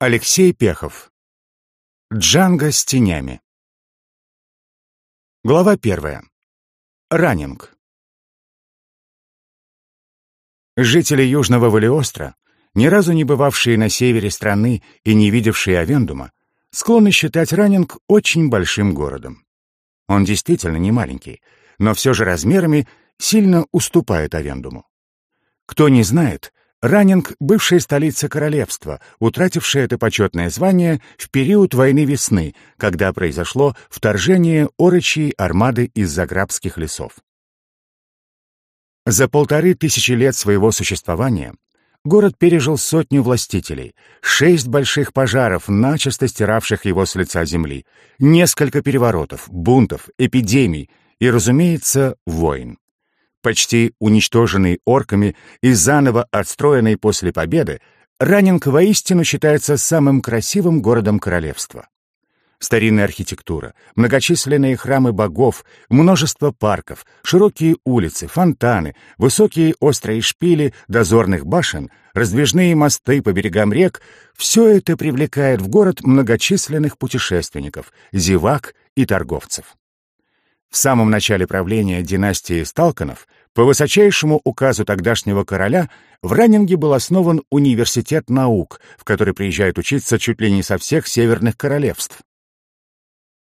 Алексей Пехов. Джанга с тенями. Глава первая. Ранненг. Жители Южного Валиостра, ни разу не бывавшие на севере страны и не видевшие Авендума, склонны считать Ранненг очень большим городом. Он действительно не маленький, но все же размерами сильно уступает Авендуму. Кто не знает, Раннинг — бывшая столица королевства, утратившая это почетное звание в период войны весны, когда произошло вторжение орочьей армады из заграбских лесов. За полторы тысячи лет своего существования город пережил сотню властителей, шесть больших пожаров, начисто стиравших его с лица земли, несколько переворотов, бунтов, эпидемий и, разумеется, войн почти уничтоженный орками и заново отстроенный после победы, Раннинг воистину считается самым красивым городом королевства. Старинная архитектура, многочисленные храмы богов, множество парков, широкие улицы, фонтаны, высокие острые шпили дозорных башен, раздвижные мосты по берегам рек — все это привлекает в город многочисленных путешественников, зевак и торговцев. В самом начале правления династии Сталканов по высочайшему указу тогдашнего короля в Раннинге был основан университет наук, в который приезжают учиться чуть ли не со всех северных королевств.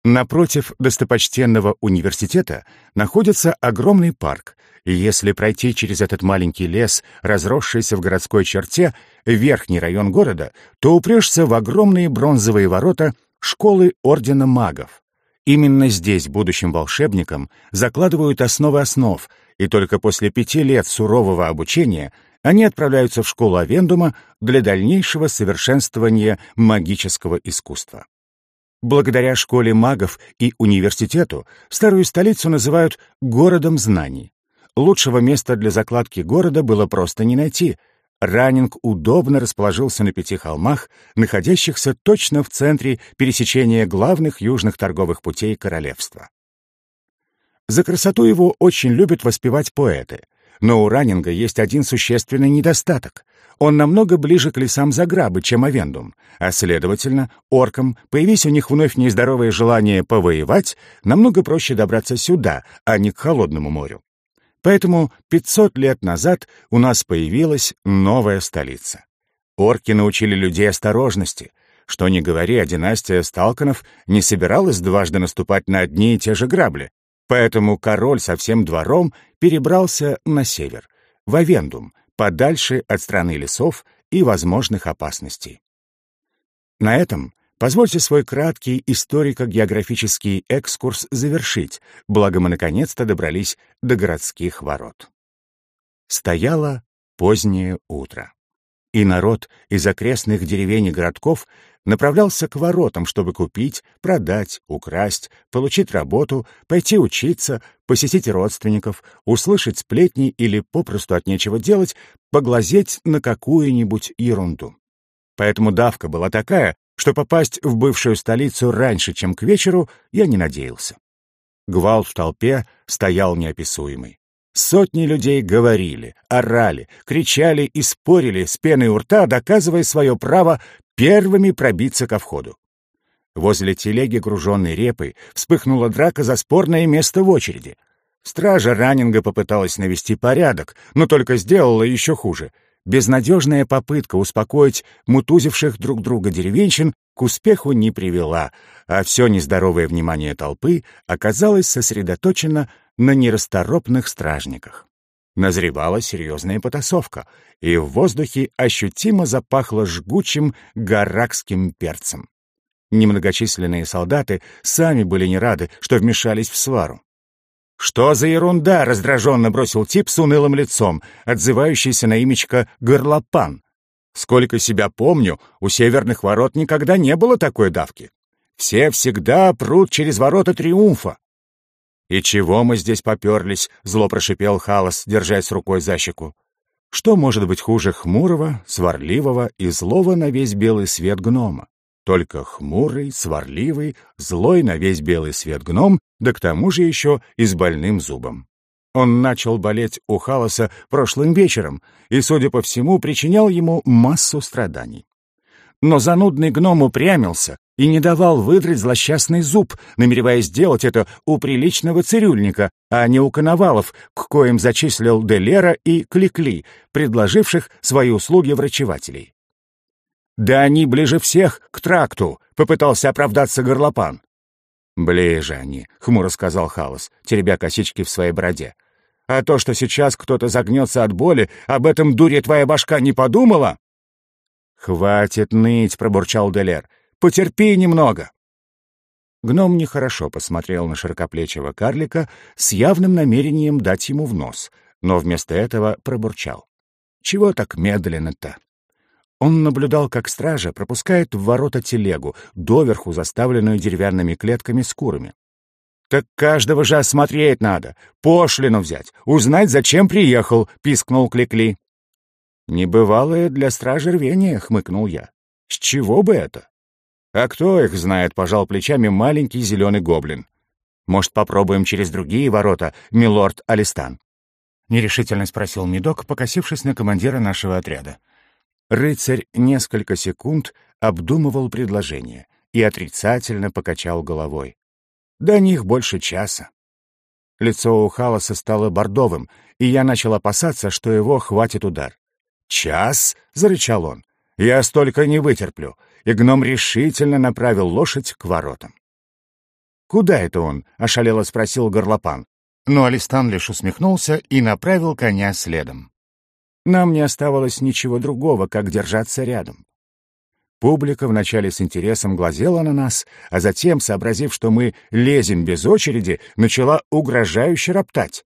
Напротив достопочтенного университета находится огромный парк, и если пройти через этот маленький лес, разросшийся в городской черте, верхний район города, то упрешься в огромные бронзовые ворота школы Ордена Магов. Именно здесь будущим волшебникам закладывают основы основ, и только после пяти лет сурового обучения они отправляются в школу Авендума для дальнейшего совершенствования магического искусства. Благодаря школе магов и университету старую столицу называют «городом знаний». Лучшего места для закладки города было просто не найти — Раннинг удобно расположился на пяти холмах, находящихся точно в центре пересечения главных южных торговых путей королевства. За красоту его очень любят воспевать поэты, но у Раннинга есть один существенный недостаток. Он намного ближе к лесам Заграбы, чем Авендум, а, следовательно, оркам, появись у них вновь нездоровое желание повоевать, намного проще добраться сюда, а не к Холодному морю. Поэтому 500 лет назад у нас появилась новая столица. Орки научили людей осторожности. Что ни говори, а династия Сталканов не собиралась дважды наступать на одни и те же грабли. Поэтому король со всем двором перебрался на север, в Авендум, подальше от страны лесов и возможных опасностей. На этом Позвольте свой краткий историко-географический экскурс завершить, благо мы наконец-то добрались до городских ворот. Стояло позднее утро, и народ из окрестных деревень и городков направлялся к воротам, чтобы купить, продать, украсть, получить работу, пойти учиться, посетить родственников, услышать сплетни или попросту от нечего делать, поглазеть на какую-нибудь ерунду. Поэтому давка была такая, что попасть в бывшую столицу раньше, чем к вечеру, я не надеялся. Гвалт в толпе стоял неописуемый. Сотни людей говорили, орали, кричали и спорили с пеной у рта, доказывая свое право первыми пробиться ко входу. Возле телеги, груженной репой, вспыхнула драка за спорное место в очереди. Стража Раннинга попыталась навести порядок, но только сделала еще хуже — Безнадежная попытка успокоить мутузивших друг друга деревенщин к успеху не привела, а все нездоровое внимание толпы оказалось сосредоточено на нерасторопных стражниках. Назревала серьезная потасовка, и в воздухе ощутимо запахло жгучим гаракским перцем. Немногочисленные солдаты сами были не рады, что вмешались в свару. «Что за ерунда?» — раздраженно бросил тип с унылым лицом, отзывающийся на имечко Горлопан. «Сколько себя помню, у северных ворот никогда не было такой давки. Все всегда прут через ворота триумфа». «И чего мы здесь поперлись?» — зло прошипел Халас, держась рукой за щеку. «Что может быть хуже хмурого, сварливого и злого на весь белый свет гнома? Только хмурый, сварливый, злой на весь белый свет гном, да к тому же еще и с больным зубом. Он начал болеть у Халаса прошлым вечером и, судя по всему, причинял ему массу страданий. но занудный гном упрямился и не давал выдрать злосчастный зуб, намереваясь сделать это у приличного цирюльника, а не у коновалов, к коим зачислил Делера и Кликли, предложивших свои услуги врачевателей. «Да они ближе всех к тракту», — попытался оправдаться горлопан. «Ближе они», — хмуро сказал Халас, теребя косички в своей бороде. «А то, что сейчас кто-то загнется от боли, об этом дуре твоя башка не подумала?» «Хватит ныть», — пробурчал Делер. «Потерпи немного». Гном нехорошо посмотрел на широкоплечего карлика с явным намерением дать ему в нос, но вместо этого пробурчал. «Чего так медленно-то?» Он наблюдал, как стража пропускает в ворота телегу, доверху заставленную деревянными клетками с курами. «Так каждого же осмотреть надо, пошлину взять, узнать, зачем приехал», — пискнул Кликли. «Небывалое для стражи рвение», — хмыкнул я. «С чего бы это?» «А кто их знает?» — пожал плечами маленький зеленый гоблин. «Может, попробуем через другие ворота, милорд Алистан?» — нерешительно спросил Медок, покосившись на командира нашего отряда. Рыцарь несколько секунд обдумывал предложение и отрицательно покачал головой. До них больше часа. Лицо у Халаса стало бордовым, и я начал опасаться, что его хватит удар. «Час?» — зарычал он. «Я столько не вытерплю», и гном решительно направил лошадь к воротам. «Куда это он?» — ошалело спросил горлопан. Но Алистан лишь усмехнулся и направил коня следом. Нам не оставалось ничего другого, как держаться рядом. Публика вначале с интересом глазела на нас, а затем, сообразив, что мы лезем без очереди, начала угрожающе роптать.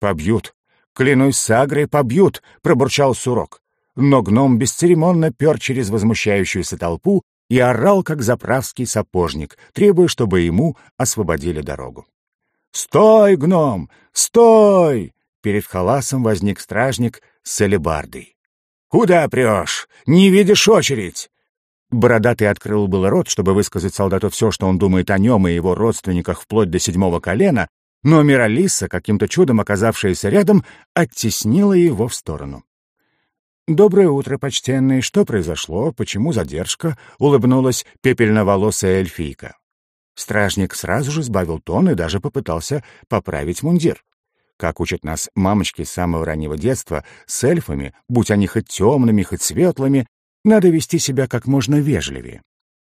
«Побьют! Клянусь сагрой, побьют!» — пробурчал Сурок. Но гном бесцеремонно пер через возмущающуюся толпу и орал, как заправский сапожник, требуя, чтобы ему освободили дорогу. «Стой, гном! Стой!» Перед халасом возник стражник с алебардой. «Куда прешь? Не видишь очередь!» Бородатый открыл был рот, чтобы высказать солдату все, что он думает о нем и его родственниках вплоть до седьмого колена, но Миралиса, каким-то чудом оказавшаяся рядом, оттеснила его в сторону. «Доброе утро, почтенный. Что произошло? Почему задержка?» — улыбнулась пепельноволосая эльфийка. Стражник сразу же сбавил тон и даже попытался поправить мундир. Как учат нас мамочки с самого раннего детства, с эльфами, будь они хоть темными, хоть светлыми, надо вести себя как можно вежливее.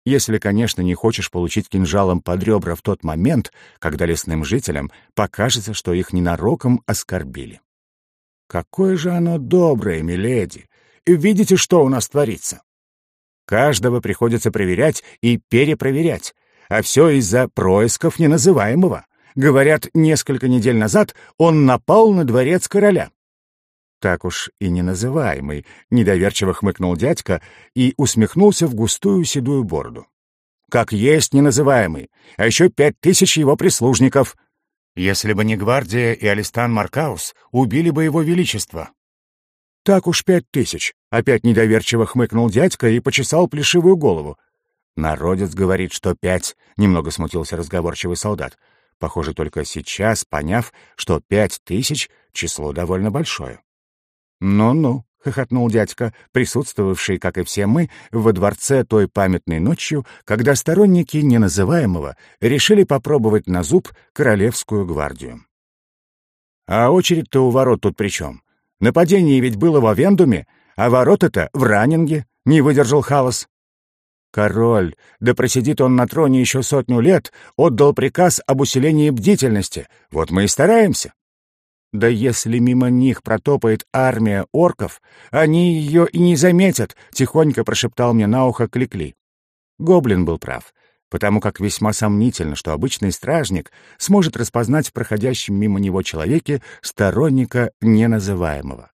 Если, конечно, не хочешь получить кинжалом под ребра в тот момент, когда лесным жителям покажется, что их ненароком оскорбили. Какое же оно доброе, миледи! И видите, что у нас творится? Каждого приходится проверять и перепроверять, а все из-за происков неназываемого. Говорят, несколько недель назад он напал на дворец короля. Так уж и не называемый, недоверчиво хмыкнул дядька и усмехнулся в густую седую бороду. Как есть неназываемый, а еще пять тысяч его прислужников. Если бы не гвардия и Алистан Маркаус, убили бы его величество. Так уж пять тысяч, опять недоверчиво хмыкнул дядька и почесал плешивую голову. Народец говорит, что пять, немного смутился разговорчивый солдат похоже, только сейчас поняв, что пять тысяч — число довольно большое. «Ну-ну», — хохотнул дядька, присутствовавший, как и все мы, во дворце той памятной ночью, когда сторонники неназываемого решили попробовать на зуб королевскую гвардию. «А очередь-то у ворот тут при чем? Нападение ведь было в Авендуме, а ворота-то в Раннинге», — не выдержал Халас. Король, да просидит он на троне еще сотню лет, отдал приказ об усилении бдительности. Вот мы и стараемся. Да если мимо них протопает армия орков, они ее и не заметят, — тихонько прошептал мне на ухо Кликли. Гоблин был прав, потому как весьма сомнительно, что обычный стражник сможет распознать в проходящем мимо него человеке сторонника неназываемого.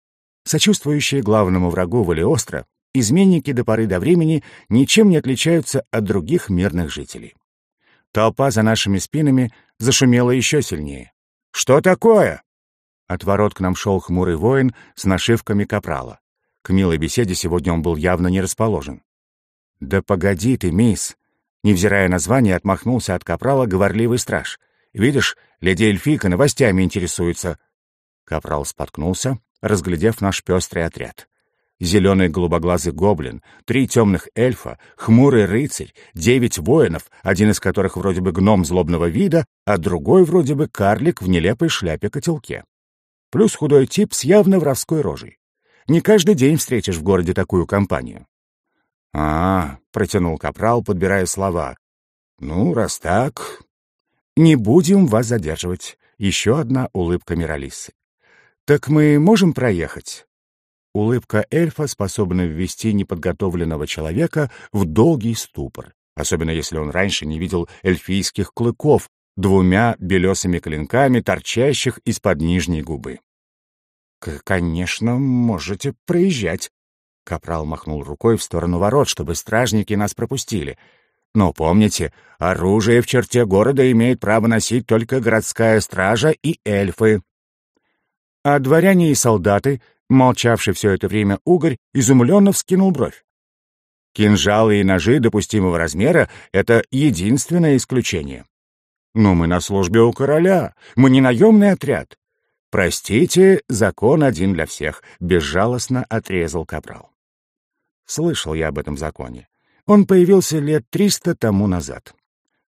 Сочувствующие главному врагу Валиостро, изменники до поры до времени ничем не отличаются от других мирных жителей. Толпа за нашими спинами зашумела еще сильнее. «Что такое?» От ворот к нам шел хмурый воин с нашивками капрала. К милой беседе сегодня он был явно не расположен. «Да погоди ты, мисс!» Невзирая на звание, отмахнулся от капрала говорливый страж. «Видишь, леди Эльфийка новостями интересуется». Капрал споткнулся, разглядев наш пестрый отряд. Зеленый голубоглазый гоблин, три темных эльфа, хмурый рыцарь, девять воинов, один из которых вроде бы гном злобного вида, а другой вроде бы карлик в нелепой шляпе-котелке. Плюс худой тип с явно воровской рожей. Не каждый день встретишь в городе такую компанию. «А, — протянул капрал, подбирая слова. «Ну, раз так...» «Не будем вас задерживать». Еще одна улыбка Миралисы. «Так мы можем проехать?» Улыбка эльфа способна ввести неподготовленного человека в долгий ступор, особенно если он раньше не видел эльфийских клыков двумя белесыми клинками, торчащих из-под нижней губы. «Конечно, можете проезжать», — Капрал махнул рукой в сторону ворот, чтобы стражники нас пропустили. «Но помните, оружие в черте города имеет право носить только городская стража и эльфы». А дворяне и солдаты Молчавший все это время угорь изумленно вскинул бровь. Кинжалы и ножи допустимого размера — это единственное исключение. Но мы на службе у короля, мы не наемный отряд. Простите, закон один для всех, — безжалостно отрезал Капрал. Слышал я об этом законе. Он появился лет триста тому назад.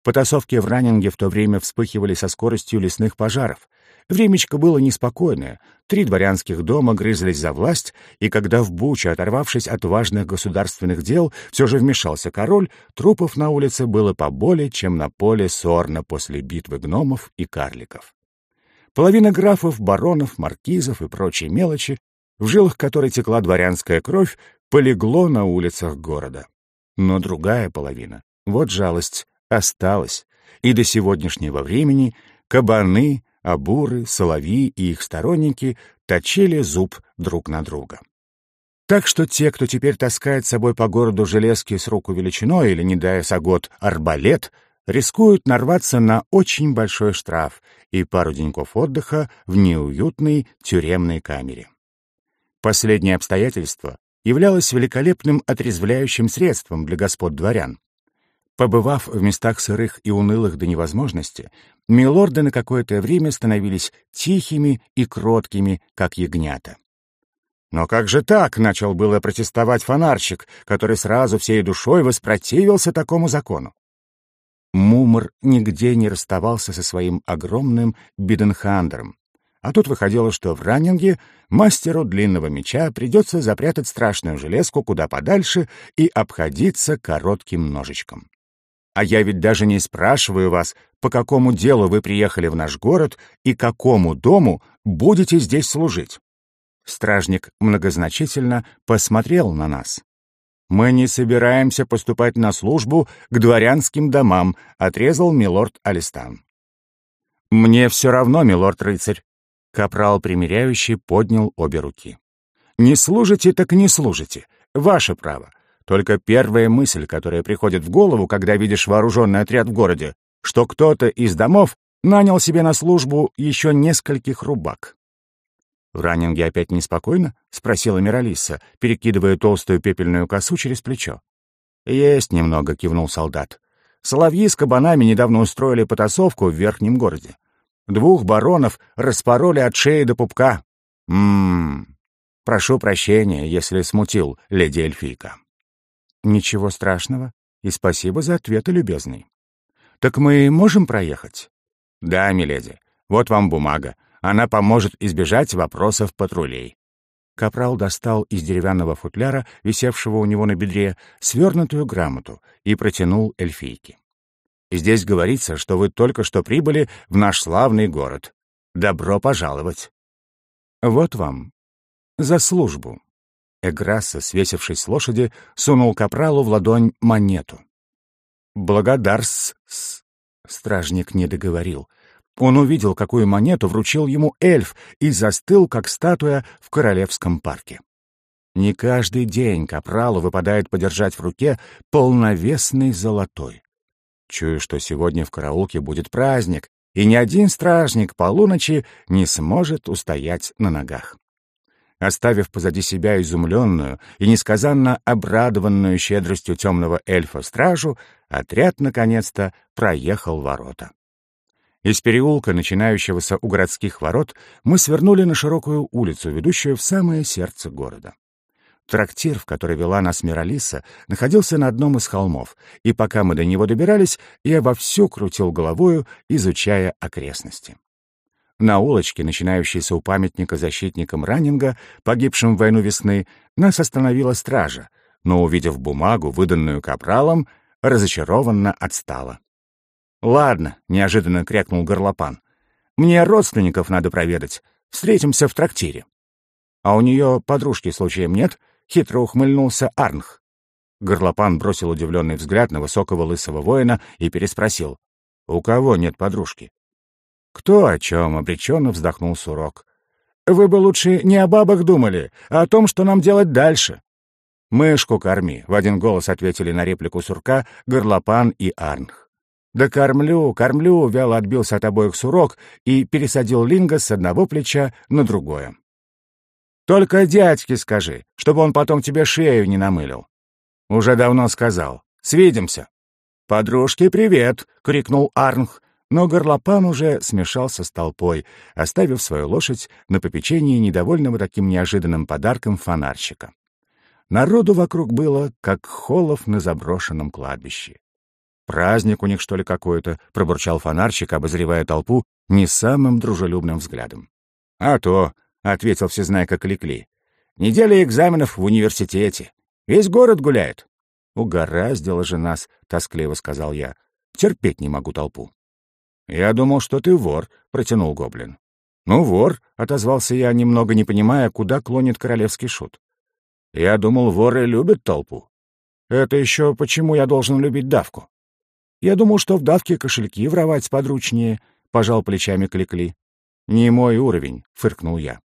Потасовки в Раннинге в то время вспыхивали со скоростью лесных пожаров. Времечко было неспокойное. Три дворянских дома грызлись за власть, и когда в Буче, оторвавшись от важных государственных дел, все же вмешался король, трупов на улице было поболее, чем на поле Сорна после битвы гномов и карликов. Половина графов, баронов, маркизов и прочей мелочи, в жилах которой текла дворянская кровь, полегло на улицах города. Но другая половина, вот жалость, осталась, и до сегодняшнего времени кабаны, а буры, соловьи и их сторонники точили зуб друг на друга. Так что те, кто теперь таскает с собой по городу железки с руку величиной или, не дая сагот, арбалет, рискуют нарваться на очень большой штраф и пару деньков отдыха в неуютной тюремной камере. Последнее обстоятельство являлось великолепным отрезвляющим средством для господ дворян. Побывав в местах сырых и унылых до невозможности, милорды на какое-то время становились тихими и кроткими, как ягнята. «Но как же так?» — начал было протестовать фонарщик, который сразу всей душой воспротивился такому закону. Мумр нигде не расставался со своим огромным биденхандером. А тут выходило, что в раннинге мастеру длинного меча придется запрятать страшную железку куда подальше и обходиться коротким ножичком. А я ведь даже не спрашиваю вас, по какому делу вы приехали в наш город и какому дому будете здесь служить. Стражник многозначительно посмотрел на нас. «Мы не собираемся поступать на службу к дворянским домам», — отрезал милорд Алистан. «Мне все равно, милорд-рыцарь», — капрал примиряющий поднял обе руки. «Не служите, так не служите. Ваше право. Только первая мысль, которая приходит в голову, когда видишь вооруженный отряд в городе, что кто-то из домов нанял себе на службу еще нескольких рубак. «В раннинге опять неспокойно?» — спросила Миралиса, перекидывая толстую пепельную косу через плечо. «Есть немного», — кивнул солдат. «Соловьи с кабанами недавно устроили потасовку в верхнем городе. Двух баронов распороли от шеи до пупка. Ммм, прошу прощения, если смутил леди Эльфийка». «Ничего страшного, и спасибо за ответы, любезный». «Так мы можем проехать?» «Да, миледи. Вот вам бумага. Она поможет избежать вопросов патрулей». Капрал достал из деревянного футляра, висевшего у него на бедре, свернутую грамоту и протянул эльфийке. «Здесь говорится, что вы только что прибыли в наш славный город. Добро пожаловать!» «Вот вам. За службу». Эграсса, свесившись с лошади, сунул капралу в ладонь монету. «Благодарс...» — стражник не договорил. Он увидел, какую монету вручил ему эльф, и застыл, как статуя в Королевском парке. Не каждый день капралу выпадает подержать в руке полновесный золотой. Чую, что сегодня в караулке будет праздник, и ни один стражник полуночи не сможет устоять на ногах. Оставив позади себя изумленную и несказанно обрадованную щедростью темного эльфа стражу, отряд наконец-то проехал ворота. Из переулка, начинающегося у городских ворот, мы свернули на широкую улицу, ведущую в самое сердце города. Трактир, в который вела нас Миралиса, находился на одном из холмов, и пока мы до него добирались, я вовсю крутил головою, изучая окрестности. На улочке, начинающейся у памятника защитникам Раннинга, погибшим в войну весны, нас остановила стража, но, увидев бумагу, выданную капралом, разочарованно отстала. «Ладно», — неожиданно крякнул горлопан, — «мне родственников надо проведать. Встретимся в трактире». «А у нее подружки случаем нет?» — хитро ухмыльнулся Арнх. Горлопан бросил удивленный взгляд на высокого лысого воина и переспросил. «У кого нет подружки?» «Кто о чем?» — обреченно вздохнул Сурок. «Вы бы лучше не о бабах думали, а о том, что нам делать дальше». «Мышку корми», — в один голос ответили на реплику Сурка Горлопан и Арнх. «Да кормлю, кормлю», — вяло отбился от обоих Сурок и пересадил Линга с одного плеча на другое. Только дядьке скажи, чтобы он потом тебе шею не намылил. Уже давно сказал. Свидимся. Подружке привет, крикнул Арнх, но горлопан уже смешался с толпой, оставив свою лошадь на попечении недовольного таким неожиданным подарком фонарщика. Народу вокруг было, как холов на заброшенном кладбище. «Праздник у них, что ли, какой-то?» — пробурчал фонарщик, обозревая толпу не самым дружелюбным взглядом. «А то!» — ответил всезнайка Кликли. «Неделя экзаменов в университете. Весь город гуляет». «Угораздило же нас», — тоскливо сказал я. «Терпеть не могу толпу». «Я думал, что ты вор», — протянул гоблин. «Ну, вор», — отозвался я, немного не понимая, куда клонит королевский шут. «Я думал, воры любят толпу». «Это еще почему я должен любить давку?» «Я думал, что в давке кошельки воровать подручнее», — пожал плечами Кликли. «Не мой уровень», — фыркнул я.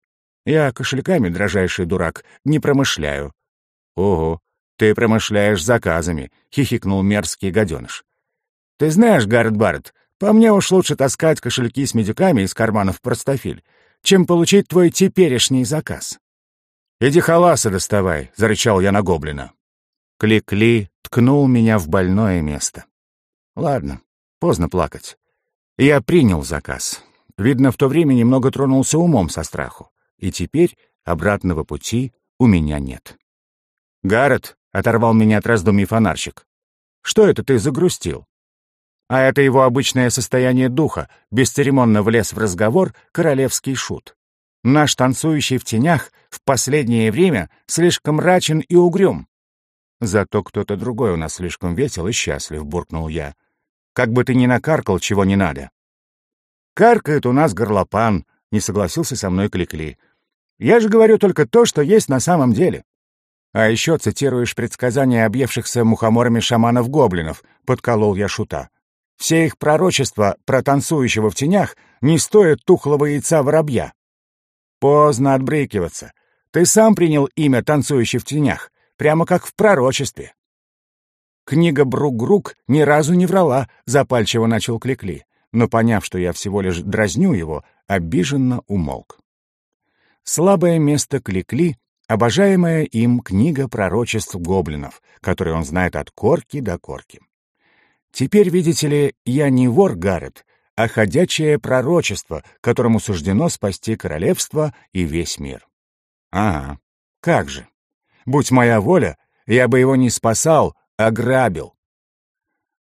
Я кошельками, дрожайший дурак, не промышляю. — Ого, ты промышляешь заказами, — хихикнул мерзкий гаденыш. — Ты знаешь, Гаррет Барретт, по мне уж лучше таскать кошельки с медиками из карманов простофиль, чем получить твой теперешний заказ. — Иди халаса доставай, — зарычал я на гоблина. Кли-кли ткнул меня в больное место. Ладно, поздно плакать. Я принял заказ. Видно, в то время немного тронулся умом со страху и теперь обратного пути у меня нет. «Гаррет!» — оторвал меня от раздумий фонарщик. «Что это ты загрустил?» А это его обычное состояние духа, бесцеремонно влез в разговор королевский шут. Наш танцующий в тенях в последнее время слишком мрачен и угрюм. Зато кто-то другой у нас слишком весел и счастлив, буркнул я. Как бы ты ни накаркал, чего не надо. Каркает у нас горлопан, не согласился со мной Кликли. Я же говорю только то, что есть на самом деле. А еще цитируешь предсказания объевшихся мухоморами шаманов-гоблинов, подколол я шута. Все их пророчества про танцующего в тенях не стоят тухлого яйца воробья. Поздно отбрыкиваться. Ты сам принял имя «Танцующий в тенях», прямо как в пророчестве. Книга Брук-Грук ни разу не врала, запальчиво начал Кликли, но, поняв, что я всего лишь дразню его, обиженно умолк. Слабое место Кликли — обожаемая им книга пророчеств гоблинов, которую он знает от корки до корки. Теперь, видите ли, я не вор Гаррет, а ходячее пророчество, которому суждено спасти королевство и весь мир. Ага, как же. Будь моя воля, я бы его не спасал, а грабил.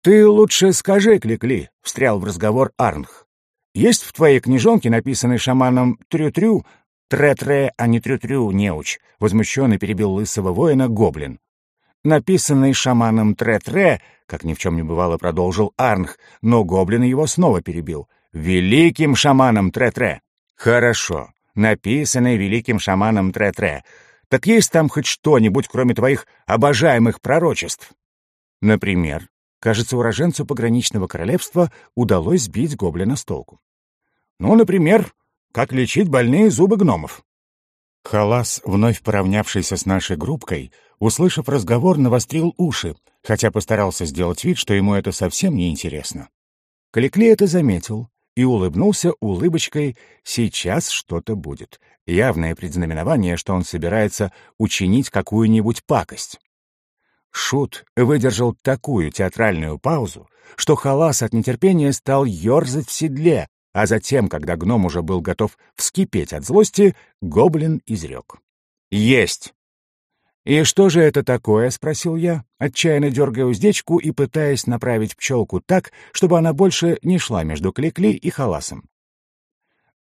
«Ты лучше скажи, Кликли», — встрял в разговор Арнх. «Есть в твоей книжонке, написанной шаманом Трю-Трю, «Тре-тре, а не трю-трю, неуч», — возмущенно перебил лысого воина гоблин. Написанный шаманом «тре-тре», как ни в чем не бывало, продолжил Арнх, но гоблин его снова перебил. «Великим шаманом тре-тре». «Хорошо, написанный великим шаманом тре-тре. Так есть там хоть что-нибудь, кроме твоих обожаемых пророчеств?» «Например?» Кажется, уроженцу пограничного королевства удалось сбить гоблина с толку. «Ну, например, как лечить больные зубы гномов. Халас, вновь поравнявшийся с нашей группкой, услышав разговор, навострил уши, хотя постарался сделать вид, что ему это совсем не интересно. Каликли это заметил и улыбнулся улыбочкой «сейчас что-то будет». Явное предзнаменование, что он собирается учинить какую-нибудь пакость. Шут выдержал такую театральную паузу, что Халас от нетерпения стал ерзать в седле, а затем, когда гном уже был готов вскипеть от злости, гоблин изрек. «Есть!» «И что же это такое?» — спросил я, отчаянно дергая уздечку и пытаясь направить пчелку так, чтобы она больше не шла между Кликли и Халасом.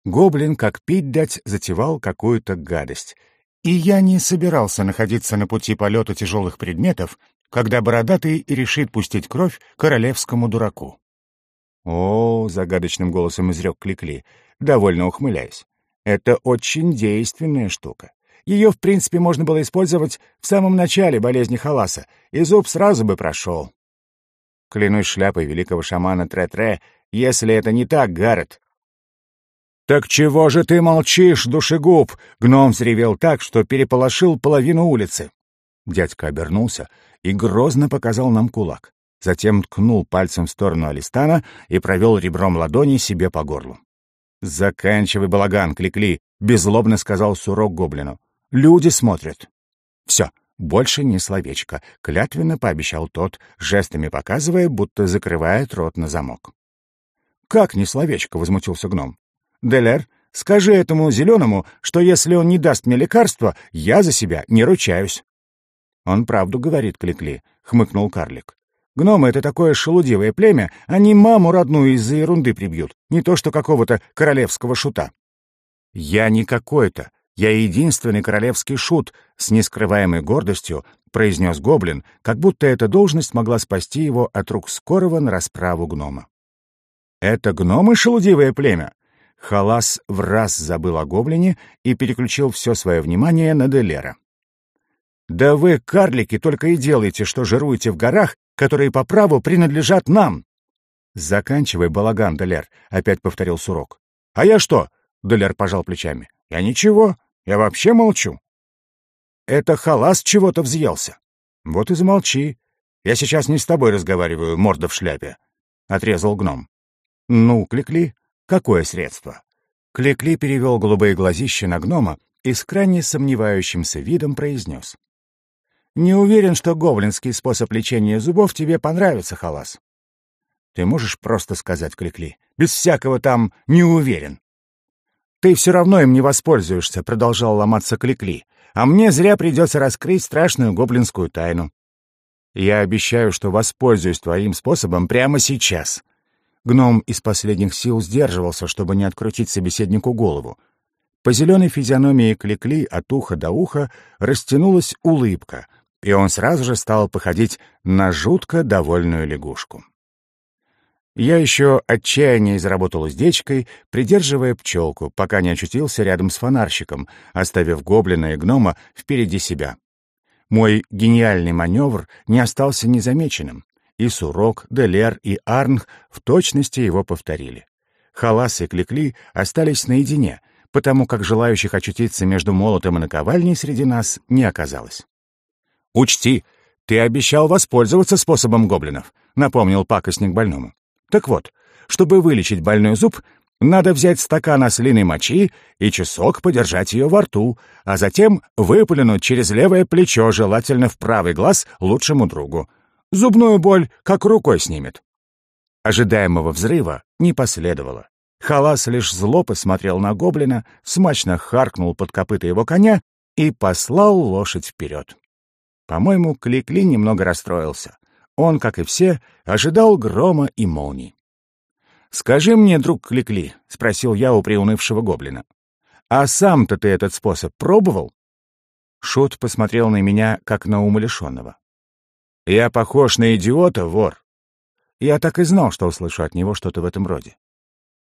Гоблин, как пить дать, затевал какую-то гадость. И я не собирался находиться на пути полета тяжелых предметов, когда бородатый решит пустить кровь королевскому дураку. «О!» — загадочным голосом изрек Кликли, довольно ухмыляясь. «Это очень действенная штука. Ее, в принципе, можно было использовать в самом начале болезни халаса, и зуб сразу бы прошел. Клянусь шляпой великого шамана Тре-Тре, если это не так, Гаррет. «Так чего же ты молчишь, душегуб?» — гном взревел так, что переполошил половину улицы. Дядька обернулся и грозно показал нам кулак. Затем ткнул пальцем в сторону Алистана и провел ребром ладони себе по горлу. «Заканчивай балаган, Кликли», — беззлобно сказал Сурок гоблину. Люди смотрят. Все, больше ни словечко, клятвенно пообещал тот, жестами показывая, будто закрывает рот на замок. «Как ни словечко?» — возмутился гном. «Делер, скажи этому зеленому, что если он не даст мне лекарства, я за себя не ручаюсь». «Он правду говорит, Кликли», — хмыкнул карлик. «Гномы — это такое шелудивое племя, они маму родную из-за ерунды прибьют, не то что какого-то королевского шута». «Я не какой-то, «Я единственный королевский шут», — с нескрываемой гордостью произнес гоблин, как будто эта должность могла спасти его от рук скорого на расправу гнома. «Это гномы шелудивое племя?» Халас в раз забыл о гоблине и переключил все свое внимание на Делера. «Да вы, карлики, только и делаете, что жируете в горах, которые по праву принадлежат нам!» «Заканчивай балаган, Делер», — опять повторил Сурок. «А я что?» — Делер пожал плечами. «Я ничего. Я вообще молчу. Это халас чего-то взъелся. Вот и замолчи. Я сейчас не с тобой разговариваю, морда в шляпе. Отрезал гном. Ну, Кликли, какое средство? Кликли перевел голубые глазища на гнома и с крайне сомневающимся видом произнес. «Не уверен, что гоблинский способ лечения зубов тебе понравится, Халас. Ты можешь просто сказать Кликли, без всякого там «не уверен». «Ты все равно им не воспользуешься», — продолжал ломаться Кликли. «А мне зря придется раскрыть страшную гоблинскую тайну. Я обещаю, что воспользуюсь твоим способом прямо сейчас». Гном из последних сил сдерживался, чтобы не открутить собеседнику голову. По зеленой физиономии Кликли от уха до уха растянулась улыбка, и он сразу же стал походить на жутко довольную лягушку. Я еще отчаяние заработал уздечкой, придерживая пчелку, пока не очутился рядом с фонарщиком, оставив гоблина и гнома впереди себя. Мой гениальный маневр не остался незамеченным, и Сурок, Делер и Арнх в точности его повторили. Халас и Кликли остались наедине, потому как желающих очутиться между молотом и наковальней среди нас не оказалось. «Учти, ты обещал воспользоваться способом гоблинов», — напомнил пакостник больному. Так вот, чтобы вылечить больной зуб, надо взять стакан ослиной мочи и часок подержать ее во рту, а затем выплюнуть через левое плечо, желательно в правый глаз, лучшему другу. Зубную боль как рукой снимет. Ожидаемого взрыва не последовало. Халас лишь зло посмотрел на гоблина, смачно харкнул под копыта его коня и послал лошадь вперед. По-моему, Кликли немного расстроился. Он, как и все, ожидал грома и молний. «Скажи мне, друг Кликли», — спросил я у приунывшего гоблина, «а сам-то ты этот способ пробовал?» Шут посмотрел на меня, как на умалишенного. «Я похож на идиота, вор?» Я так и знал, что услышу от него что-то в этом роде.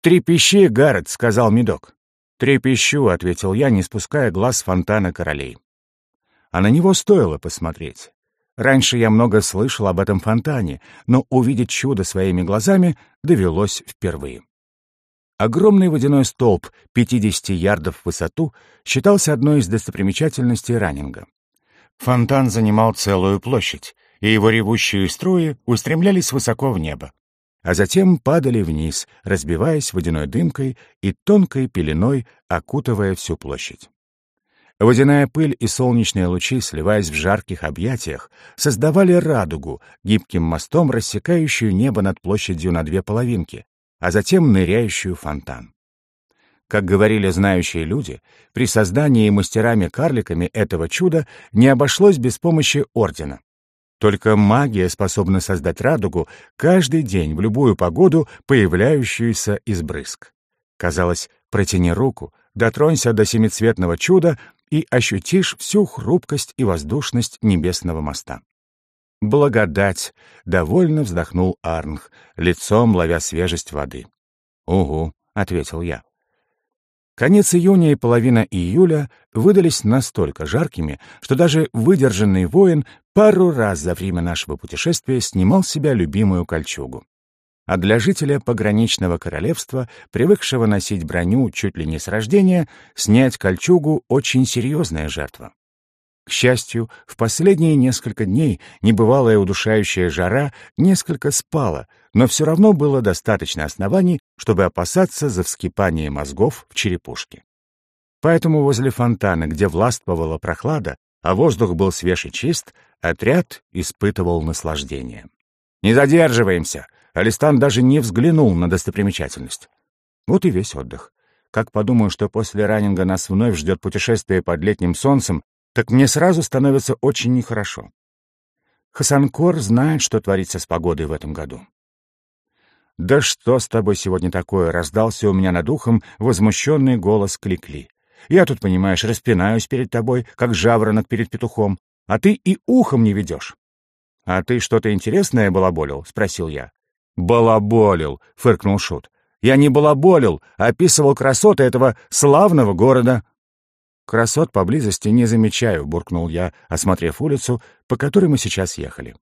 «Трепещи, Гаррет», — сказал медок. «Трепещу», — ответил я, не спуская глаз фонтана королей. А на него стоило посмотреть. Раньше я много слышал об этом фонтане, но увидеть чудо своими глазами довелось впервые. Огромный водяной столб 50 ярдов в высоту считался одной из достопримечательностей Раннинга. Фонтан занимал целую площадь, и его ревущие струи устремлялись высоко в небо, а затем падали вниз, разбиваясь водяной дымкой и тонкой пеленой, окутывая всю площадь. Водяная пыль и солнечные лучи, сливаясь в жарких объятиях, создавали радугу, гибким мостом рассекающую небо над площадью на две половинки, а затем ныряющую фонтан. Как говорили знающие люди, при создании мастерами-карликами этого чуда не обошлось без помощи ордена. Только магия способна создать радугу каждый день в любую погоду, появляющуюся из брызг. Казалось, протяни руку, дотронься до семицветного чуда и ощутишь всю хрупкость и воздушность небесного моста. «Благодать!» — довольно вздохнул Арнх, лицом ловя свежесть воды. «Угу», — ответил я. Конец июня и половина июля выдались настолько жаркими, что даже выдержанный воин пару раз за время нашего путешествия снимал с себя любимую кольчугу. А для жителя пограничного королевства, привыкшего носить броню чуть ли не с рождения, снять кольчугу — очень серьезная жертва. К счастью, в последние несколько дней небывалая удушающая жара несколько спала, но все равно было достаточно оснований, чтобы опасаться за вскипание мозгов в черепушке. Поэтому возле фонтана, где властвовала прохлада, а воздух был свеж и чист, отряд испытывал наслаждение. «Не задерживаемся!» Алистан даже не взглянул на достопримечательность. Вот и весь отдых. Как подумаю, что после раннинга нас вновь ждет путешествие под летним солнцем, так мне сразу становится очень нехорошо. Хасанкор знает, что творится с погодой в этом году. «Да что с тобой сегодня такое?» — раздался у меня над ухом возмущенный голос Кликли. «Я тут, понимаешь, распинаюсь перед тобой, как жаворонок перед петухом, а ты и ухом не ведешь». «А ты что-то интересное балаболил?» — спросил я. «Балаболил!» — фыркнул Шут. «Я не балаболил, а описывал красоты этого славного города». «Красот поблизости не замечаю», — буркнул я, осмотрев улицу, по которой мы сейчас ехали.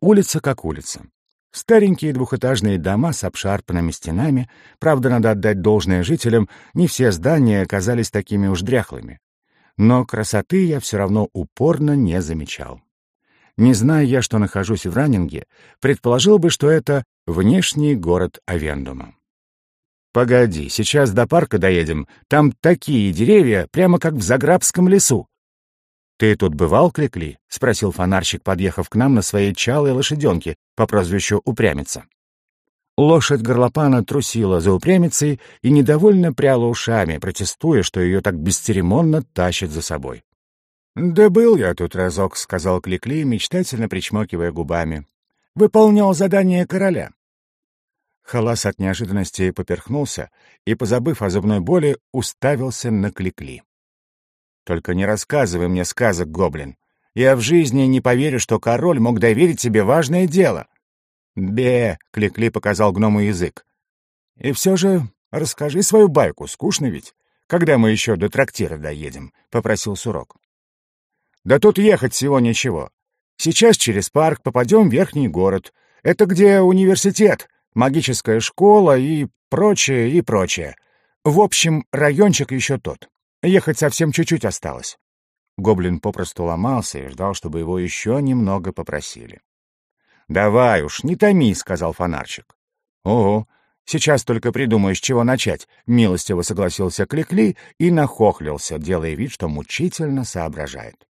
Улица как улица. Старенькие двухэтажные дома с обшарпанными стенами, правда, надо отдать должное жителям, не все здания оказались такими уж дряхлыми. Но красоты я все равно упорно не замечал. Не зная я, что нахожусь в Раннинге, предположил бы, что это внешний город Авендума. «Погоди, сейчас до парка доедем. Там такие деревья, прямо как в Заграбском лесу». «Ты тут бывал, Кликли?» — спросил фонарщик, подъехав к нам на своей чалой лошаденке по прозвищу Упрямица. Лошадь горлопана трусила за упрямицей и недовольно пряла ушами, протестуя, что ее так бесцеремонно тащат за собой. «Да был я тут разок», — сказал Кликли, мечтательно причмокивая губами. «Выполнял задание короля. Халас от неожиданности поперхнулся и, позабыв о зубной боли, уставился на Кликли. «Только не рассказывай мне сказок, гоблин. Я в жизни не поверю, что король мог доверить себе важное дело». «Бе!» — Кликли показал гному язык. «И все же расскажи свою байку, скучно ведь. Когда мы еще до трактира доедем?» — попросил Сурок. «Да тут ехать всего ничего. Сейчас через парк попадем в верхний город. Это где университет, магическая школа и прочее, и прочее. В общем, райончик еще тот. Ехать совсем чуть-чуть осталось. Гоблин попросту ломался и ждал, чтобы его еще немного попросили. «Давай уж, не томи», — сказал фонарчик. «Ого, сейчас только придумаю, с чего начать», — милостиво согласился Кликли и нахохлился, делая вид, что мучительно соображает.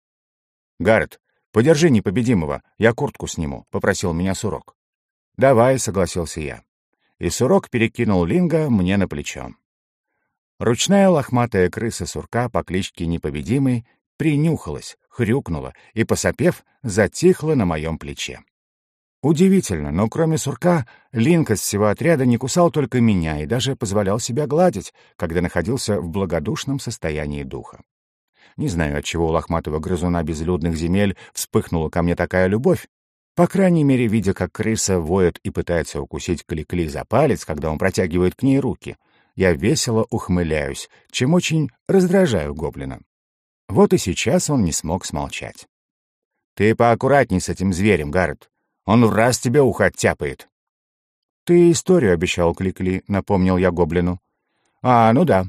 «Гаррет, подержи непобедимого, я куртку сниму», — попросил меня Сурок. «Давай», — согласился я. И Сурок перекинул Линга мне на плечо. Ручная лохматая крыса сурка по кличке Непобедимый принюхалась, хрюкнула и, посопев, затихла на моем плече. Удивительно, но кроме сурка, Линк из всего отряда не кусал только меня и даже позволял себя гладить, когда находился в благодушном состоянии духа. Не знаю, отчего у лохматого грызуна безлюдных земель вспыхнула ко мне такая любовь, по крайней мере, видя, как крыса воет и пытается укусить Кликли за палец, когда он протягивает к ней руки, я весело ухмыляюсь, чем очень раздражаю гоблина. Вот и сейчас он не смог смолчать. «Ты поаккуратней с этим зверем, Гаррет. Он в раз тебе ухо оттяпает». «Ты историю обещал, Кликли», — напомнил я гоблину. «А, ну да.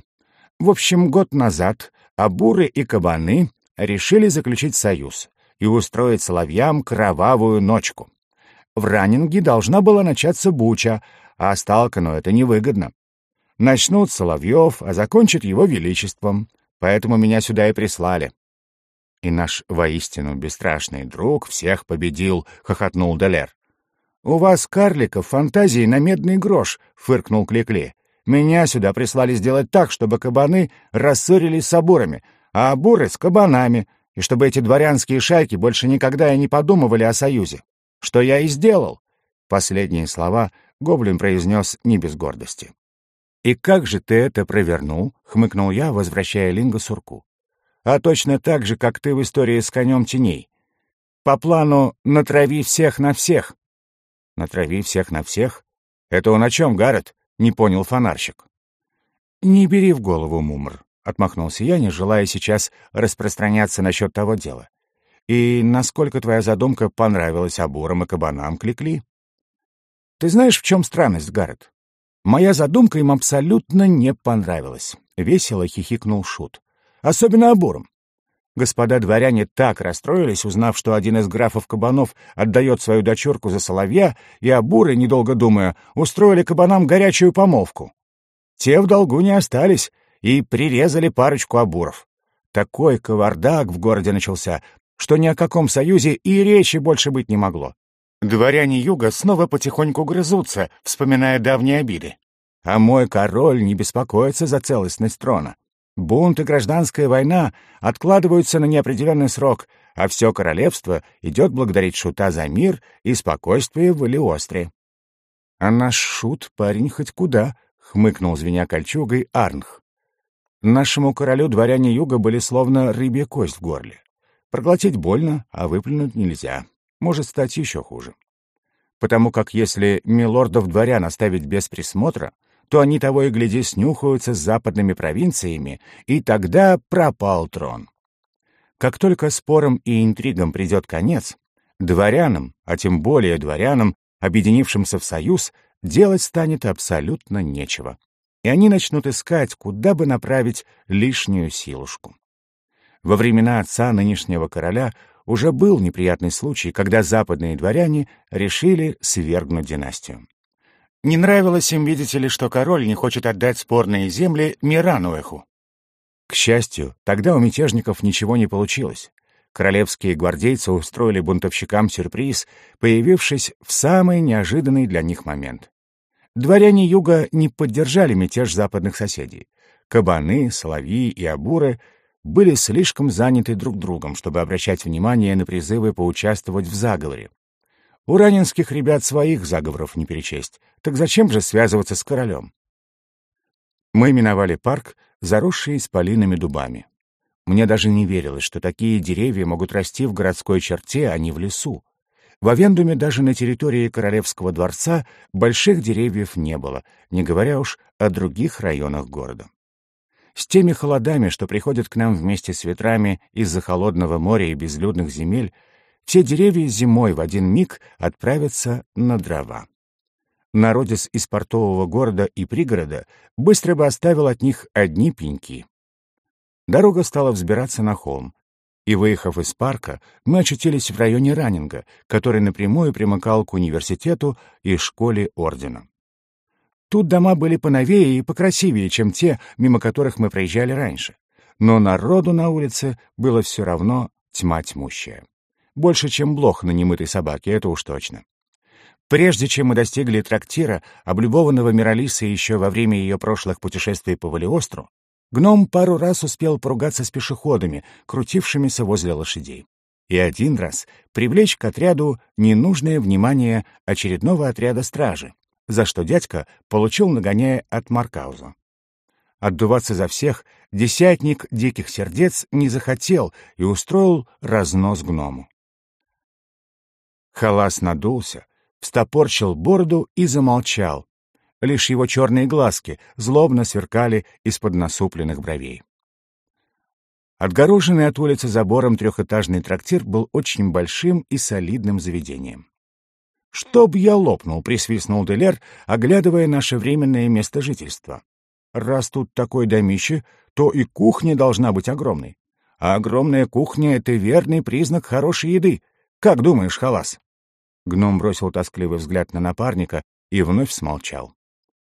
В общем, год назад Абуры и Кабаны решили заключить союз, и устроить соловьям кровавую ночку. В раннинге должна была начаться буча, а Сталкану это невыгодно. Начнут Соловьев, а закончат его величеством, поэтому меня сюда и прислали. И наш воистину бесстрашный друг всех победил, — хохотнул Далер. «У вас, карликов, фантазии на медный грош», — фыркнул Кликли. Меня сюда прислали сделать так, чтобы кабаны рассорились с обурами, а обуры — с кабанами, и чтобы эти дворянские шайки больше никогда и не подумывали о союзе. Что я и сделал. Последние слова гоблин произнес не без гордости. «И как же ты это провернул?» — хмыкнул я, возвращая Линга сурку. «А точно так же, как ты в истории с конем теней. По плану «натрави всех на всех». «Натрави всех на всех»? Это он о чем, Гаррет? Не понял фонарщик. «Не бери в голову, Мумр», — отмахнулся я, не желая сейчас распространяться насчет того дела. «И насколько твоя задумка понравилась обурам и кабанам, Кликли?» «Ты знаешь, в чем странность, Гаррет? Моя задумка им абсолютно не понравилась», — весело хихикнул Шут. «Особенно обурам. Господа дворяне так расстроились, узнав, что один из графов кабанов отдает свою дочурку за соловья, и обуры, недолго думая, устроили кабанам горячую помолвку. Те в долгу не остались и прирезали парочку обуров. Такой кавардак в городе начался, что ни о каком союзе и речи больше быть не могло. Дворяне юга снова потихоньку грызутся, вспоминая давние обиды. А мой король не беспокоится за целостность трона. Бунт и гражданская война откладываются на неопределенный срок, а все королевство идет благодарить Шута за мир и спокойствие в Элиостре. — А наш Шут парень хоть куда, — хмыкнул звеня кольчугой Арнх. Нашему королю дворяне юга были словно рыбья кость в горле. Проглотить больно, а выплюнуть нельзя. Может стать еще хуже. Потому как если милордов-дворян оставить без присмотра, то они того и гляди снюхаются с западными провинциями, и тогда пропал трон. Как только спорам и интригам придет конец, дворянам, а тем более дворянам, объединившимся в союз, делать станет абсолютно нечего. И они начнут искать, куда бы направить лишнюю силушку. Во времена отца нынешнего короля уже был неприятный случай, когда западные дворяне решили свергнуть династию. Не нравилось им, видите ли, что король не хочет отдать спорные земли Мирануэху. К счастью, тогда у мятежников ничего не получилось. Королевские гвардейцы устроили бунтовщикам сюрприз, появившись в самый неожиданный для них момент. Дворяне юга не поддержали мятеж западных соседей. Кабаны, соловьи и абуры были слишком заняты друг другом, чтобы обращать внимание на призывы поучаствовать в заговоре. У раненских ребят своих заговоров не перечесть, так зачем же связываться с королем? Мы миновали парк, заросший исполинами дубами. Мне даже не верилось, что такие деревья могут расти в городской черте, а не в лесу. В Авендуме даже на территории Королевского дворца больших деревьев не было, не говоря уж о других районах города. С теми холодами, что приходят к нам вместе с ветрами из-за холодного моря и безлюдных земель, все деревья зимой в один миг отправятся на дрова. Народец из портового города и пригорода быстро бы оставил от них одни пеньки. Дорога стала взбираться на холм, и, выехав из парка, мы очутились в районе Раннинга, который напрямую примыкал к университету и школе ордена. Тут дома были поновее и покрасивее, чем те, мимо которых мы проезжали раньше. Но народу на улице было все равно тьма тьмущая. Больше, чем блох на немытой собаке, это уж точно. Прежде чем мы достигли трактира, облюбованного Миралисой еще во время ее прошлых путешествий по Валиостру, гном пару раз успел поругаться с пешеходами, крутившимися возле лошадей. И один раз привлечь к отряду ненужное внимание очередного отряда стражи, за что дядька получил нагоняя от Маркауза. Отдуваться за всех десятник диких сердец не захотел и устроил разнос гному. Халас надулся, встопорчил бороду и замолчал. Лишь его черные глазки злобно сверкали из-под насупленных бровей. Отгороженный от улицы забором трехэтажный трактир был очень большим и солидным заведением. «Чтоб я лопнул!» — присвистнул Делер, оглядывая наше временное место жительства. «Раз тут такое домище, то и кухня должна быть огромной. А огромная кухня — это верный признак хорошей еды. Как думаешь, Халас?» Гном бросил тоскливый взгляд на напарника и вновь смолчал.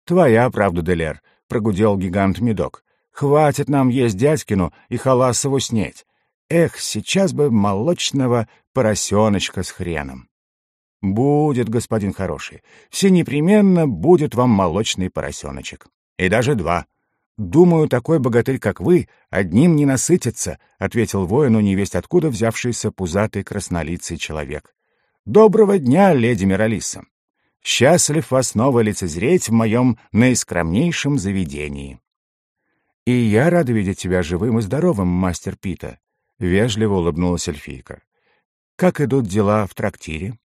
«Твоя правда, Делер», — прогудел гигант Медок. «Хватит нам есть дядькину и халасову снеть. Эх, сейчас бы молочного поросеночка с хреном». «Будет, господин хороший, все непременно будет вам молочный поросеночек. И даже два. «Думаю, такой богатырь, как вы, одним не насытится», — ответил воину невесть откуда взявшийся пузатый краснолицый человек. «Доброго дня, леди Миралиса. Счастлив вас снова лицезреть в моем наискромнейшем заведении». «И я рада видеть тебя живым и здоровым, мастер Пита», — вежливо улыбнулась эльфийка. «Как идут дела в трактире?»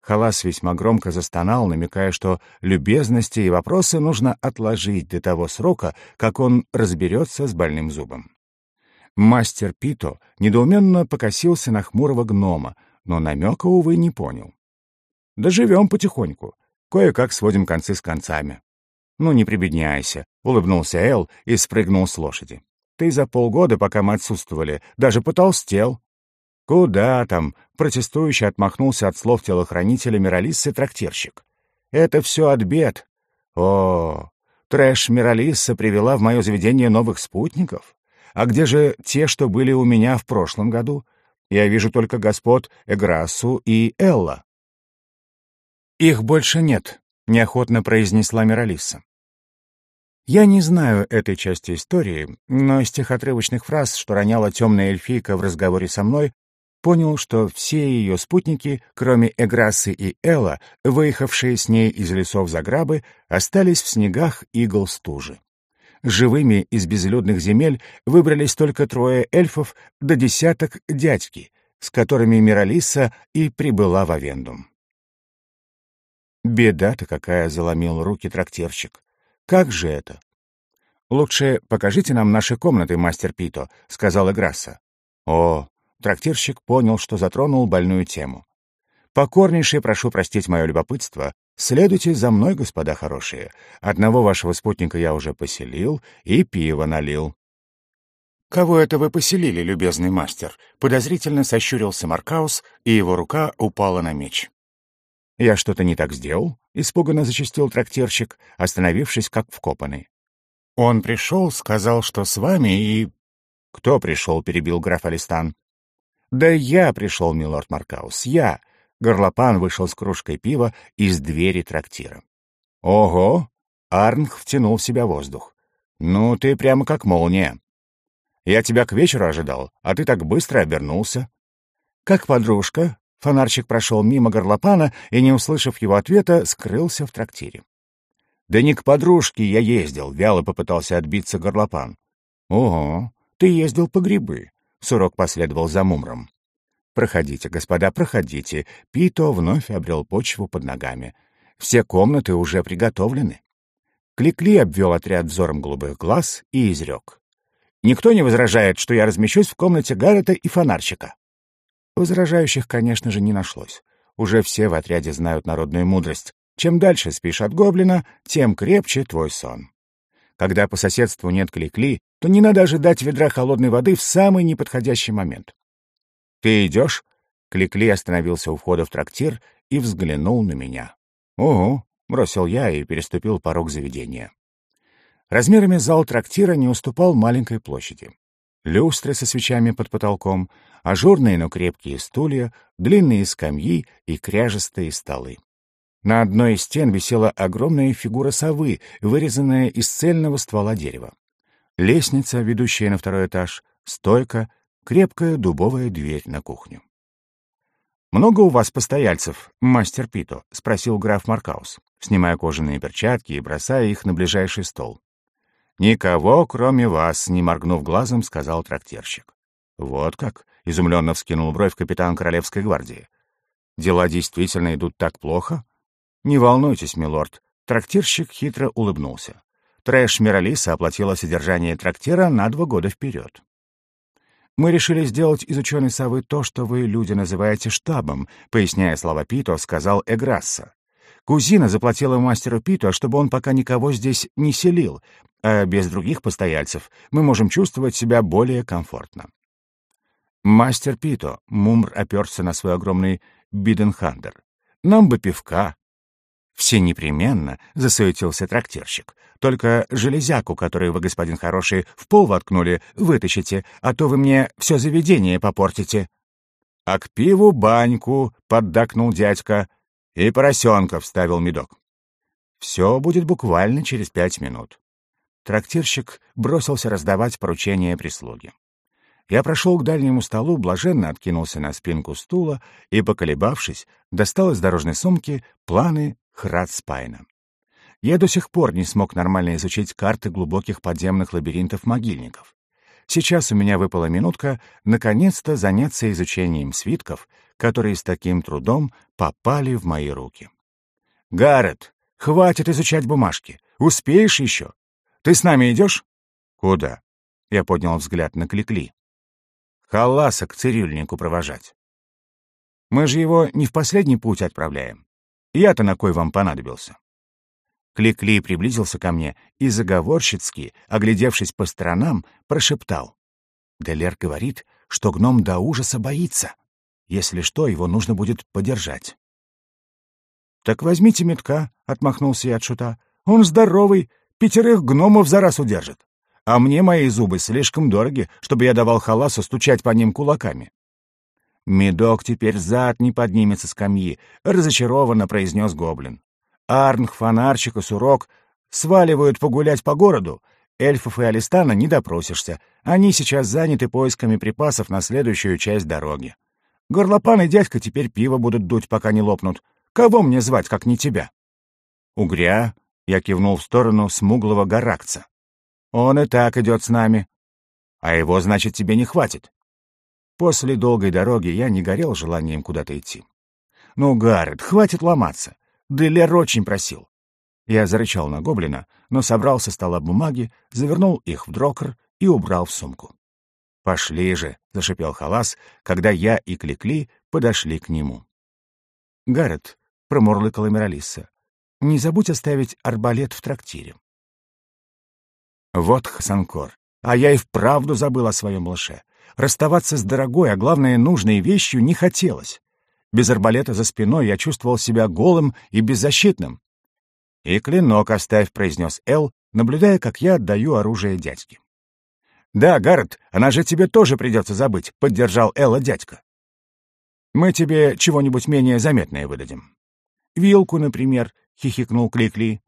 Халас весьма громко застонал, намекая, что любезности и вопросы нужно отложить до того срока, как он разберется с больным зубом. Мастер Пито недоуменно покосился на хмурого гнома, но намека, увы, не понял. «Доживем потихоньку. Кое-как сводим концы с концами». «Ну, не прибедняйся», — улыбнулся Эл и спрыгнул с лошади. «Ты за полгода, пока мы отсутствовали, даже потолстел». «Куда там?» — протестующе отмахнулся от слов телохранителя Миралиссы трактирщик. «Это все от бед. О, трэш Миралисса привела в мое заведение новых спутников. А где же те, что были у меня в прошлом году? Я вижу только господ Эграсу и Элла». «Их больше нет», — неохотно произнесла Миралисса. Я не знаю этой части истории, но из тех отрывочных фраз, что роняла темная эльфийка в разговоре со мной, понял, что все ее спутники, кроме Эграсы и Элла, выехавшие с ней из лесов Заграбы, остались в снегах игл стужи. Живыми из безлюдных земель выбрались только трое эльфов до десяток дядьки, с которыми Миралиса и прибыла в Авендум. Беда-то какая заломил руки трактирщик. Как же это? Лучше покажите нам наши комнаты, мастер Пито, сказала Грасса. О, трактирщик понял, что затронул больную тему. Покорнейше прошу простить мое любопытство. Следуйте за мной, господа хорошие. Одного вашего спутника я уже поселил и пиво налил. «Кого это вы поселили, любезный мастер?» Подозрительно сощурился Маркаус, и его рука упала на меч. «Я что-то не так сделал?» — испуганно зачастил трактирщик, остановившись как вкопанный. «Он пришел, сказал, что с вами, и...» «Кто пришел?» — перебил граф Алистан. «Да я пришел, милорд Маркаус, я!» Горлопан вышел с кружкой пива из двери трактира. «Ого!» — Арнх втянул в себя воздух. «Ну, ты прямо как молния. Я тебя к вечеру ожидал, а ты так быстро обернулся». «Как подружка?» Фонарчик прошел мимо горлопана и, не услышав его ответа, скрылся в трактире. «Да не к подружке я ездил», — вяло попытался отбиться горлопан. «Ого, ты ездил по грибы», — Сурок последовал за мумром. «Проходите, господа, проходите». Пито вновь обрел почву под ногами. «Все комнаты уже приготовлены». Кликли обвел отряд взором голубых глаз и изрек. «Никто не возражает, что я размещусь в комнате Гаррета и фонарчика?» Возражающих, конечно же, не нашлось. Уже все в отряде знают народную мудрость. Чем дальше спишь от гоблина, тем крепче твой сон. Когда по соседству нет кликли, то не надо ожидать ведра холодной воды в самый неподходящий момент. «Ты идешь?» Кликли остановился у входа в трактир и взглянул на меня. «Угу», — бросил я и переступил порог заведения. Размерами зал трактира не уступал маленькой площади люстры со свечами под потолком, ажурные, но крепкие стулья, длинные скамьи и кряжестые столы. На одной из стен висела огромная фигура совы, вырезанная из цельного ствола дерева. Лестница, ведущая на второй этаж, стойка, крепкая дубовая дверь на кухню. «Много у вас постояльцев, мастер Пито?» — спросил граф Маркаус, снимая кожаные перчатки и бросая их на ближайший стол. «Никого, кроме вас», — не моргнув глазом, сказал трактирщик. «Вот как?» — изумленно вскинул бровь капитан Королевской гвардии. «Дела действительно идут так плохо?» «Не волнуйтесь, милорд». Трактирщик хитро улыбнулся. Трэш Миралиса оплатила содержание трактира на два года вперед. «Мы решили сделать из ученой совы то, что вы, люди, называете штабом», поясняя слова Пито, сказал Эграсса. Кузина заплатила мастеру Питу, чтобы он пока никого здесь не селил, а без других постояльцев мы можем чувствовать себя более комфортно. «Мастер Пито», — Мумр оперся на свой огромный биденхандер, — «нам бы пивка». «Все непременно», — засуетился трактирщик. «Только железяку, которую вы, господин хороший, в пол воткнули, вытащите, а то вы мне все заведение попортите». «А к пиву баньку», — поддакнул дядька. «И поросенка», — вставил медок. Все будет буквально через пять минут. Трактирщик бросился раздавать поручения прислуги. Я прошел к дальнему столу, блаженно откинулся на спинку стула и, поколебавшись, достал из дорожной сумки планы Храдспайна. Я до сих пор не смог нормально изучить карты глубоких подземных лабиринтов могильников. Сейчас у меня выпала минутка наконец-то заняться изучением свитков, которые с таким трудом попали в мои руки. «Гаррет, хватит изучать бумажки. Успеешь еще? Ты с нами идешь?» «Куда?» — я поднял взгляд на Кликли. «Халаса к цирюльнику провожать. Мы же его не в последний путь отправляем. Я-то на кой вам понадобился?» Кликли приблизился ко мне и заговорщицки, оглядевшись по сторонам, прошептал. Делер говорит, что гном до ужаса боится. Если что, его нужно будет подержать. «Так возьмите метка», — отмахнулся я от шута. «Он здоровый, пятерых гномов за раз удержит. А мне мои зубы слишком дороги, чтобы я давал халасу стучать по ним кулаками». «Медок теперь зад не поднимется с камьи», — разочарованно произнес гоблин. Арнх, Фонарчик и Сурок сваливают погулять по городу. Эльфов и Алистана не допросишься. Они сейчас заняты поисками припасов на следующую часть дороги. Горлопан и дядька теперь пиво будут дуть, пока не лопнут. Кого мне звать, как не тебя? Угря, я кивнул в сторону смуглого горакца. Он и так идет с нами. А его, значит, тебе не хватит. После долгой дороги я не горел желанием куда-то идти. Ну, Гаррет, хватит ломаться. Делер очень просил. Я зарычал на гоблина, но собрал со стола бумаги, завернул их в дрокер и убрал в сумку. «Пошли же!» — зашипел Халас, когда я и Кликли подошли к нему. «Гаррет», — промурлыкала Миралиса, — «не забудь оставить арбалет в трактире». Вот Хасанкор. А я и вправду забыл о своем малыше. Расставаться с дорогой, а главное, нужной вещью не хотелось. Без арбалета за спиной я чувствовал себя голым и беззащитным. «И клинок оставь», — произнес Эл, наблюдая, как я отдаю оружие дядьке. «Да, Гаррет, она же тебе тоже придется забыть», — поддержал Элла дядька. «Мы тебе чего-нибудь менее заметное выдадим». «Вилку, например», — хихикнул Кликли.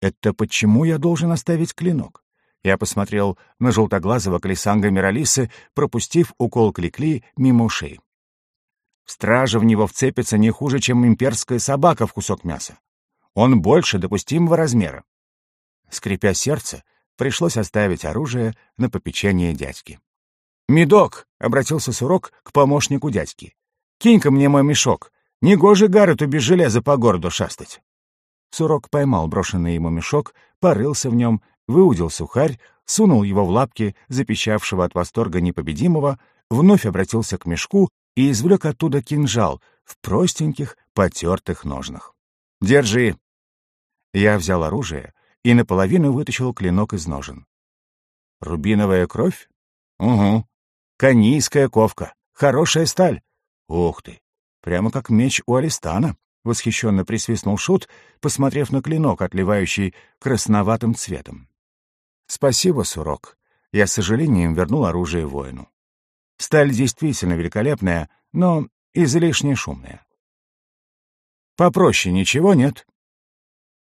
«Это почему я должен оставить клинок?» Я посмотрел на желтоглазого колесанга Миралисы, пропустив укол Кликли мимо ушей. Стража в него вцепится не хуже, чем имперская собака в кусок мяса. Он больше допустимого размера. Скрипя сердце, пришлось оставить оружие на попечение дядьки. «Медок!» — обратился Сурок к помощнику дядьки. «Кинь-ка мне мой мешок. Негоже Гаррету без железа по городу шастать». Сурок поймал брошенный ему мешок, порылся в нем, выудил сухарь, сунул его в лапки запищавшего от восторга непобедимого, вновь обратился к мешку и извлек оттуда кинжал в простеньких, потертых ножнах. «Держи!» Я взял оружие и наполовину вытащил клинок из ножен. «Рубиновая кровь? Угу. Канийская ковка. Хорошая сталь. Ух ты! Прямо как меч у Алистана!» — восхищенно присвистнул Шут, посмотрев на клинок, отливающий красноватым цветом. «Спасибо, Сурок. Я с сожалением вернул оружие воину. Сталь действительно великолепная, но излишне шумная. Попроще ничего нет.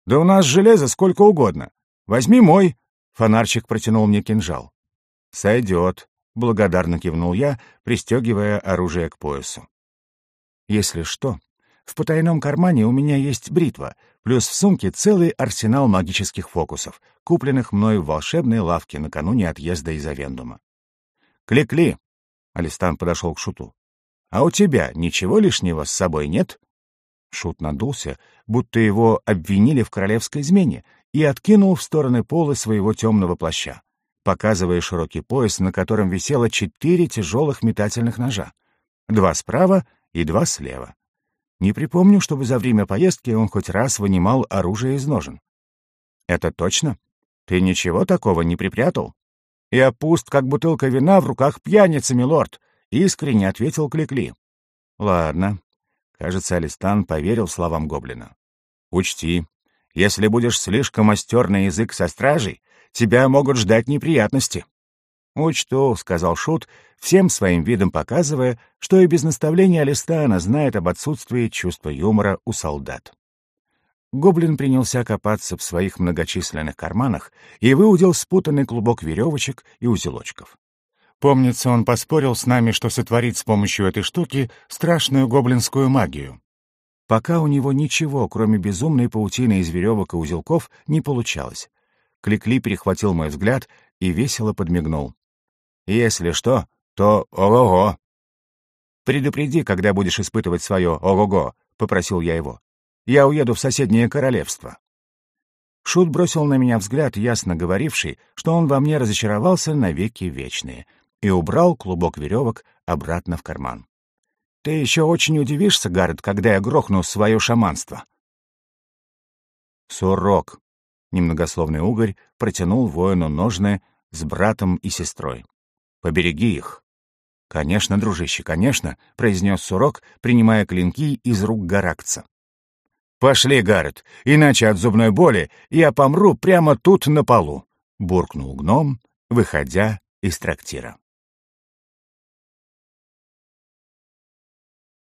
Да у нас железо сколько угодно. Возьми мой. Фонарчик протянул мне кинжал. Сойдет. Благодарно кивнул я, пристегивая оружие к поясу. Если что, в потайном кармане у меня есть бритва, плюс в сумке целый арсенал магических фокусов, купленных мной в волшебной лавке накануне отъезда из Авендума. «Кли-кли!» Алистан подошел к Шуту. «А у тебя ничего лишнего с собой нет?» Шут надулся, будто его обвинили в королевской измене, и откинул в стороны полы своего темного плаща, показывая широкий пояс, на котором висело четыре тяжелых метательных ножа. Два справа и два слева. Не припомню, чтобы за время поездки он хоть раз вынимал оружие из ножен. «Это точно? Ты ничего такого не припрятал?» «Я пуст, как бутылка вина в руках пьяницы, милорд», — искренне ответил Кликли. «Ладно». Кажется, Алистан поверил словам гоблина. «Учти, если будешь слишком остер на язык со стражей, тебя могут ждать неприятности». «Учту», — сказал Шут, всем своим видом показывая, что и без наставления Алистана знает об отсутствии чувства юмора у солдат. Гоблин принялся копаться в своих многочисленных карманах и выудил спутанный клубок веревочек и узелочков. Помнится, он поспорил с нами, что сотворит с помощью этой штуки страшную гоблинскую магию. Пока у него ничего, кроме безумной паутины из веревок и узелков, не получалось. Кликли перехватил мой взгляд и весело подмигнул. «Если что, то ого-го!» «Предупреди, когда будешь испытывать свое ого-го», — попросил я его. Я уеду в соседнее королевство». Шут бросил на меня взгляд, ясно говоривший, что он во мне разочаровался навеки вечные, и убрал клубок веревок обратно в карман. «Ты еще очень удивишься, Гаррет, когда я грохну свое шаманство». «Сурок», — немногословный угорь протянул воину ножны с братом и сестрой. «Побереги их». «Конечно, дружище, конечно», — произнес Сурок, принимая клинки из рук Гаракца. «Пошли, Гаррет, иначе от зубной боли я помру прямо тут на полу», — буркнул гном, выходя из трактира.